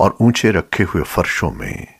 और ऊँचे रखे हुए फर्शों में